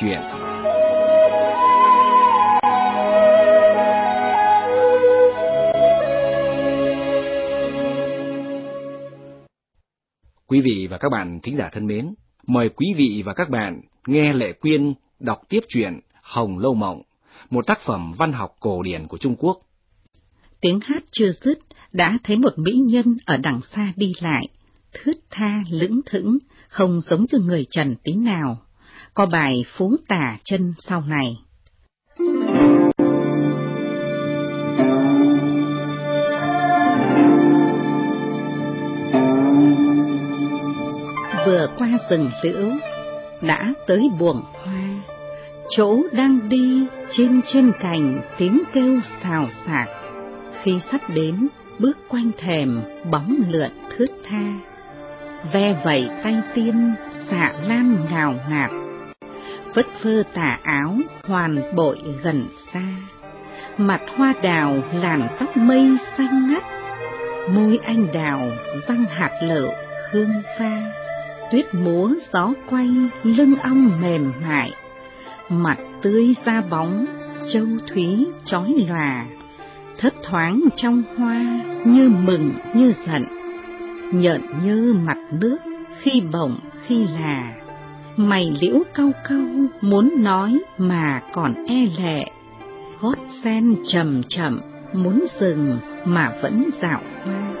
chuyện. Quý vị và các bạn thính giả thân mến, mời quý vị và các bạn nghe Lệ Quyên đọc tiếp truyện Hồng Lâu Mộng, một tác phẩm văn học cổ điển của Trung Quốc. Tiếng hát chưa dứt, đã thấy một mỹ nhân ở đằng xa đi lại, thướt tha lững thững, không giống như người trần tí nào. Có bài phú tả chân sau này. Vừa qua rừng liễu, đã tới buồng hoa, chỗ đang đi trên trên cành tiếng kêu xào xạc. Khi sắp đến, bước quanh thềm, bóng lượn thướt tha. Ve vẩy tay tiên, xạ lan ngào ngạt phất phơ tà áo, hoàn bội gần xa. Mặt hoa đào, làn tóc mây xanh ngắt. Môi anh đào, răng hạt lựu, hương pha. Tuyết múa gió quay, lưng ong mềm mại. Mặt tươi da bóng, châu thúy chói lòa thất thoáng trong hoa như mừng như giận, nhợn như mặt nước khi bổng khi là, mày liễu cau cau muốn nói mà còn e lệ, gót sen chậm chậm muốn dừng mà vẫn dạo hoa.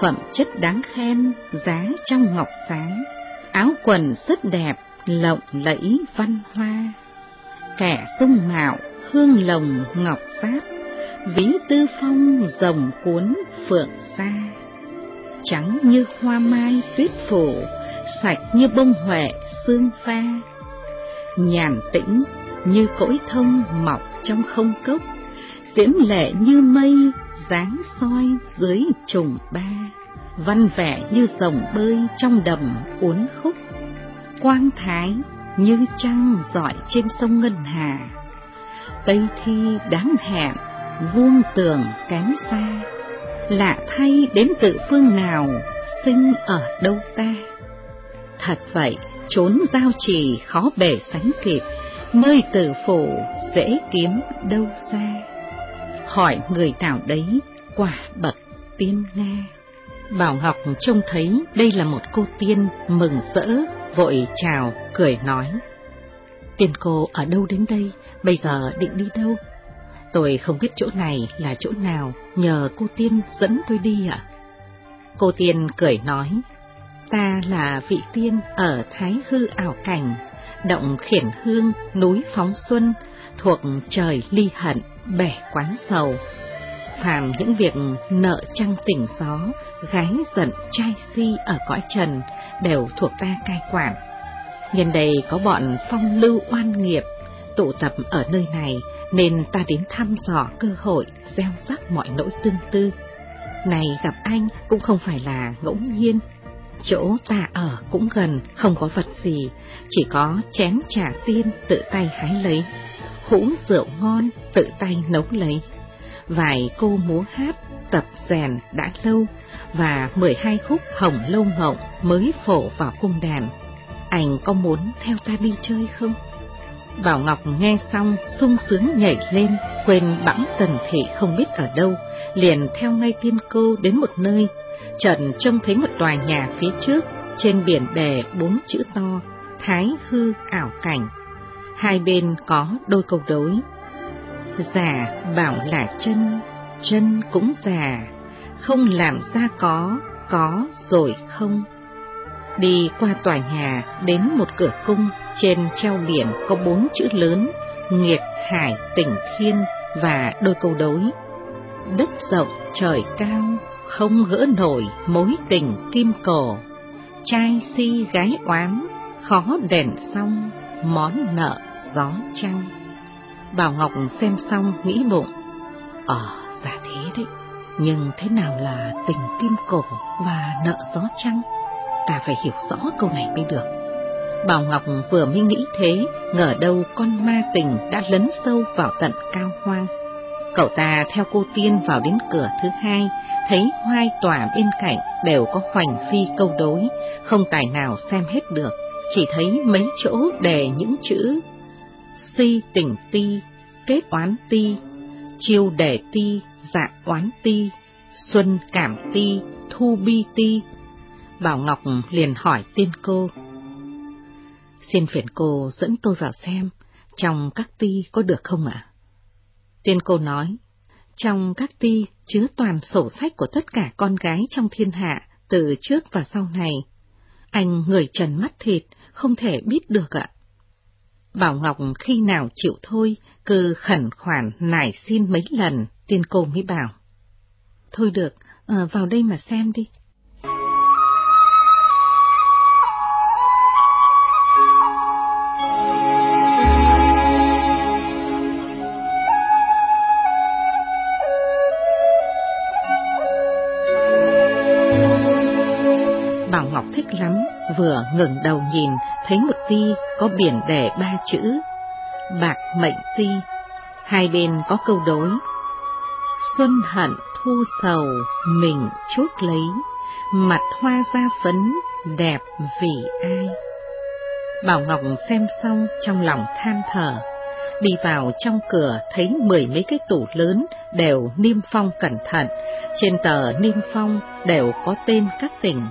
Phẩm chất đáng khen, giá trong ngọc sáng, áo quần rất đẹp, lộng lẫy văn hoa. Kẻ dung mạo, hương lồng ngọc sát, ví tư phong rồng cuốn phượng xa trắng như hoa mai tuyết phủ sạch như bông huệ xương pha. Nhàn tĩnh như cõi thông mọc trong không cốc diễm lệ như mây dáng soi dưới trùng ba. Văn vẻ như rồng bơi trong đầm uốn khúc quang thái như trăng dọi trên sông ngân hà. Tây thi đáng hẹn vuông tường kém xa, lạ thay đến tự phương nào, sinh ở đâu ta. Thật vậy, trốn giao trì khó bể sánh kịp, nơi tử phủ dễ kiếm đâu xa. Hỏi người nào đấy, quả bậc tiên Nga. Bảo Ngọc trông thấy đây là một cô tiên mừng rỡ, vội chào, cười nói. Tiên cô ở đâu đến đây, bây giờ định đi đâu? Tôi không biết chỗ này là chỗ nào, nhờ cô Tiên dẫn tôi đi ạ. Cô Tiên cười nói, ta là vị tiên ở Thái Hư ảo cảnh, động khiển hương, núi phóng xuân, thuộc trời ly hận, bẻ quán sầu. Phàm những việc nợ trăng tỉnh gió, gái giận trai si ở cõi trần đều thuộc ta cai quản. Nhân đây có bọn phong lưu oan nghiệp tụ tập ở nơi này nên ta đến thăm dò cơ hội gieo rắc mọi nỗi tương tư. Này gặp anh cũng không phải là ngẫu nhiên. Chỗ ta ở cũng gần, không có vật gì, chỉ có chén trà tiên tự tay hái lấy, hũ rượu ngon tự tay nấu lấy. Vài cô múa hát, tập rèn đã lâu, và mười hai khúc hồng lâu mộng mới phổ vào cung đàn. Anh có muốn theo ta đi chơi không? Bảo Ngọc nghe xong sung sướng nhảy lên, quên bẵng tần thị không biết ở đâu, liền theo ngay tiên cô đến một nơi, trần trông thấy một tòa nhà phía trước, trên biển đề bốn chữ to, Thái Hư ảo cảnh. Hai bên có đôi câu đối. Già bảo là chân, chân cũng già, không làm ra có, có rồi không. Đi qua tòa nhà đến một cửa cung, trên treo biển có bốn chữ lớn, Nghiệt Hải Tỉnh Thiên và đôi câu đối. Đất rộng trời cao, không gỡ nổi mối tình kim cổ. Trai si gái oán, khó đèn xong, món nợ gió trăng. Bảo Ngọc xem xong nghĩ bụng, Ờ, giả thế đấy, nhưng thế nào là tình kim cổ và nợ gió trăng? ta phải hiểu rõ câu này mới được. Bảo Ngọc vừa mới nghĩ thế, ngờ đâu con ma tình đã lấn sâu vào tận cao hoang. Cậu ta theo cô tiên vào đến cửa thứ hai, thấy hai tòa bên cạnh đều có hoành phi câu đối, không tài nào xem hết được. chỉ thấy mấy chỗ đề những chữ si tình ti, kết oán ti, chiêu đề ti, dạ oán ti, xuân cảm ti, thu bi ti. Bảo Ngọc liền hỏi tiên cô. Xin phiền cô dẫn tôi vào xem, trong các ti có được không ạ? Tiên cô nói, trong các ti chứa toàn sổ sách của tất cả con gái trong thiên hạ, từ trước và sau này. Anh người trần mắt thịt, không thể biết được ạ. Bảo Ngọc khi nào chịu thôi, cứ khẩn khoản nải xin mấy lần, tiên cô mới bảo. Thôi được, à, vào đây mà xem đi. Ngẩng ngừng đầu nhìn, thấy một ti có biển đề ba chữ, bạc mệnh ti, hai bên có câu đối. Xuân hận thu sầu, mình chút lấy, mặt hoa da phấn, đẹp vì ai. Bảo Ngọc xem xong trong lòng than thở, đi vào trong cửa thấy mười mấy cái tủ lớn đều niêm phong cẩn thận, trên tờ niêm phong đều có tên các tỉnh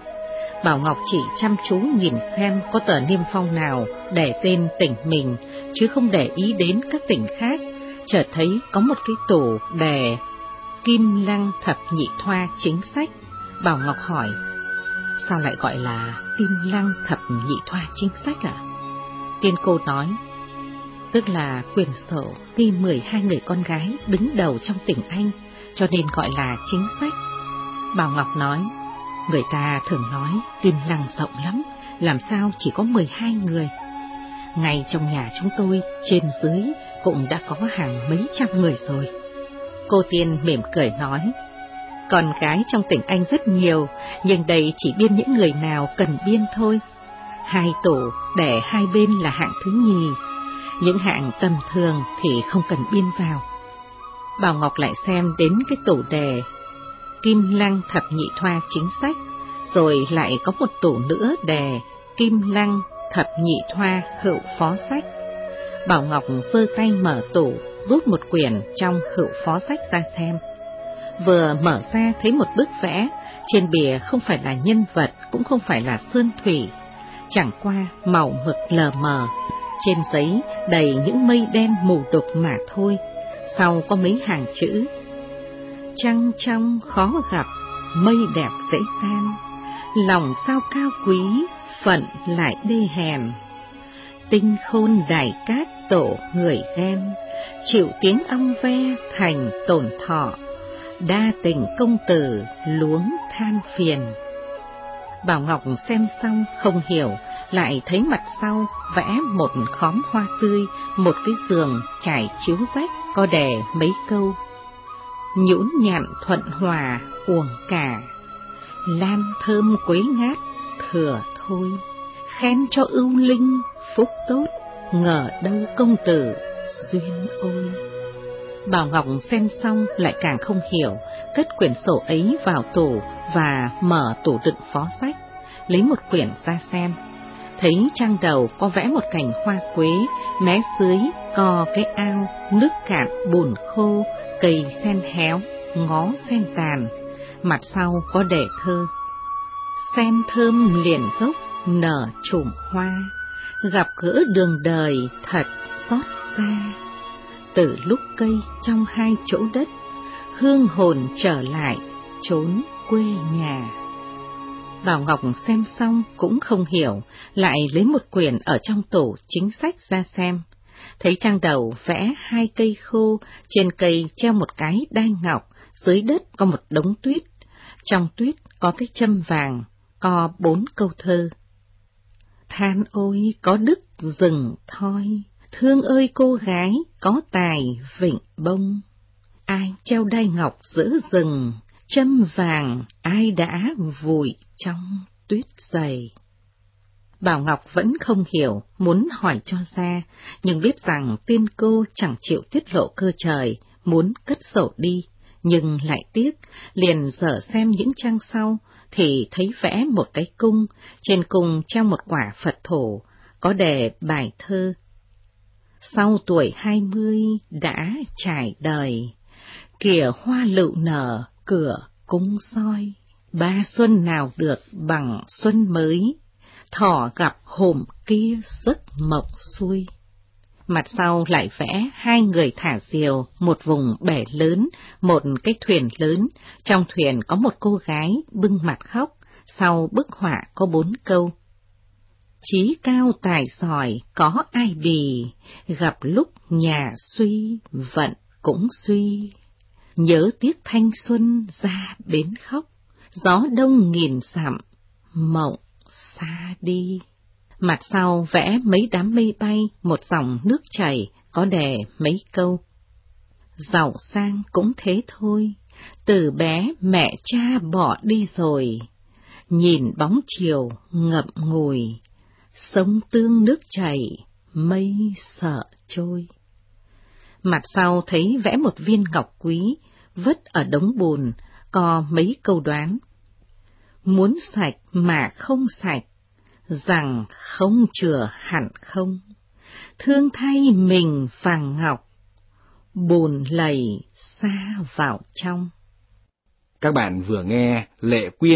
Bảo Ngọc chỉ chăm chú nhìn xem có tờ niêm phong nào để tên tỉnh mình, chứ không để ý đến các tỉnh khác. Chợt thấy có một cái tủ đề Kim Lăng Thập Nhị Thoa chính sách. Bảo Ngọc hỏi, sao lại gọi là Kim Lăng Thập Nhị Thoa chính sách ạ? Tiên cô nói, tức là quyền sổ ghi 12 người con gái đứng đầu trong tỉnh Anh, cho nên gọi là chính sách. Bảo Ngọc nói, Người ta thường nói kim lăng rộng lắm, làm sao chỉ có 12 người. Ngay trong nhà chúng tôi, trên dưới cũng đã có hàng mấy trăm người rồi. Cô Tiên mỉm cười nói, con gái trong tỉnh Anh rất nhiều, nhưng đây chỉ biên những người nào cần biên thôi. Hai tổ để hai bên là hạng thứ nhì, những hạng tầm thường thì không cần biên vào. Bảo Ngọc lại xem đến cái tổ đề Kim Lăng Thập Nhị Thoa chính sách, rồi lại có một tủ nữa đề Kim Lăng Thập Nhị Thoa Hữu Phó Sách. Bảo Ngọc sơ tay mở tủ, rút một quyển trong hữu phó sách ra xem. Vừa mở ra thấy một bức vẽ, trên bìa không phải là nhân vật, cũng không phải là sơn thủy, chẳng qua màu mực lờ mờ. Trên giấy đầy những mây đen mù đục mà thôi, sau có mấy hàng chữ trăng trong khó gặp, mây đẹp dễ tan, lòng sao cao quý, phận lại đê hèn. Tinh khôn đại cát tổ người ghen, chịu tiếng ong ve thành tổn thọ, đa tình công tử luống than phiền. Bảo Ngọc xem xong không hiểu, lại thấy mặt sau vẽ một khóm hoa tươi, một cái giường trải chiếu rách có đè mấy câu nhũn nhặn thuận hòa uổng cả, lan thơm quế ngát thừa thôi, khen cho ưu linh phúc tốt, ngờ đâu công tử duyên ôi. Bảo Ngọc xem xong lại càng không hiểu, cất quyển sổ ấy vào tủ và mở tủ đựng phó sách, lấy một quyển ra xem. Thấy trang đầu có vẽ một cảnh hoa quế, mé dưới co cái ao, nước cạn bùn khô, cây sen héo, ngó sen tàn, mặt sau có đề thơ. Sen thơm liền gốc, nở trùm hoa, gặp gỡ đường đời thật xót xa. Từ lúc cây trong hai chỗ đất, hương hồn trở lại, trốn quê nhà. Bảo Ngọc xem xong cũng không hiểu, lại lấy một quyển ở trong tủ chính sách ra xem thấy trang đầu vẽ hai cây khô, trên cây treo một cái đai ngọc, dưới đất có một đống tuyết, trong tuyết có cái châm vàng, có bốn câu thơ. Than ôi có đức rừng thoi, thương ơi cô gái có tài vịnh bông. Ai treo đai ngọc giữa rừng, châm vàng ai đã vùi trong tuyết dày. Bảo Ngọc vẫn không hiểu, muốn hỏi cho ra, nhưng biết rằng tiên cô chẳng chịu tiết lộ cơ trời, muốn cất sổ đi, nhưng lại tiếc, liền dở xem những trang sau, thì thấy vẽ một cái cung, trên cung treo một quả Phật thổ, có đề bài thơ. Sau tuổi hai mươi đã trải đời, kìa hoa lựu nở, cửa cung soi, ba xuân nào được bằng xuân mới, thỏ gặp hồn kia rất mộng xuôi. Mặt sau lại vẽ hai người thả diều, một vùng bể lớn, một cái thuyền lớn, trong thuyền có một cô gái bưng mặt khóc, sau bức họa có bốn câu. Chí cao tài giỏi có ai bì, gặp lúc nhà suy, vận cũng suy. Nhớ tiếc thanh xuân ra bến khóc, gió đông nghìn dặm, mộng xa đi. Mặt sau vẽ mấy đám mây bay, một dòng nước chảy, có đè mấy câu. Giàu sang cũng thế thôi, từ bé mẹ cha bỏ đi rồi, nhìn bóng chiều ngậm ngùi, sông tương nước chảy, mây sợ trôi. Mặt sau thấy vẽ một viên ngọc quý, vứt ở đống bùn, có mấy câu đoán. Muốn sạch mà không sạch, rằng không chừa hẳn không. Thương thay mình vàng ngọc, bùn lầy xa vào trong. Các bạn vừa nghe Lệ Quyên